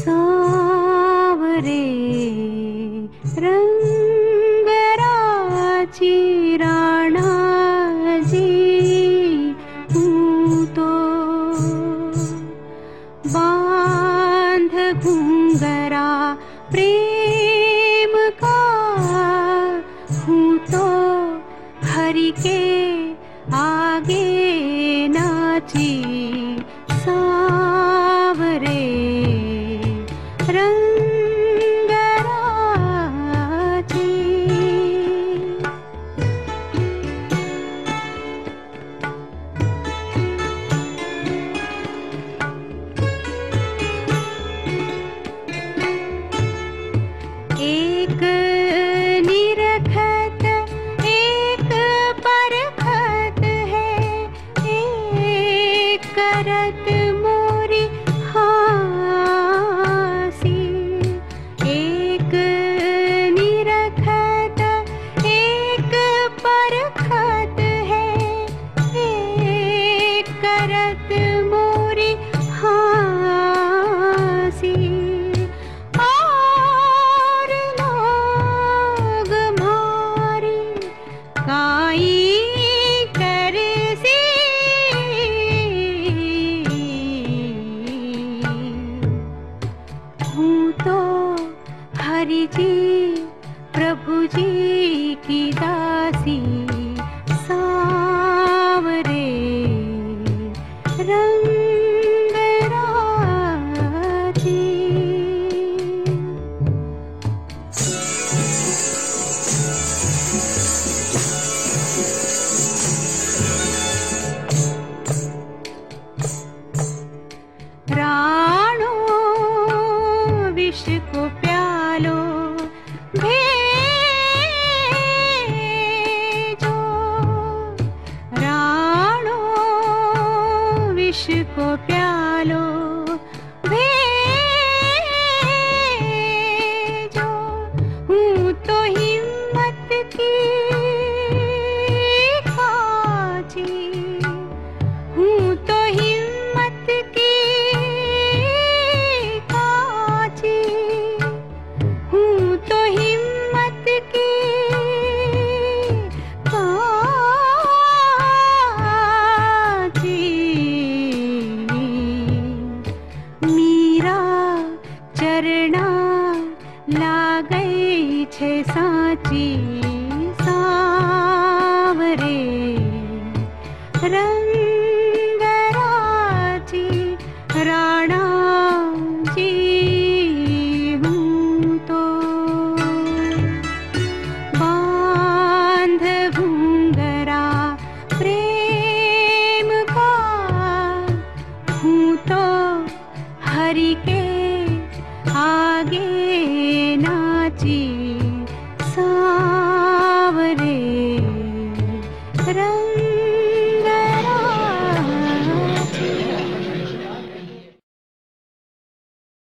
सावरे ररा चिराणाजी हतो बान्ध कुङ्गरा प्रे का हो हरिके आगेचि एक हरिजी प्रभुजी की दासी से र Porque છે સાચી સાવરે રંગરાજી साची सा राणी भूतो भूङ्गरा प्रे હું તો હરિકે के आगि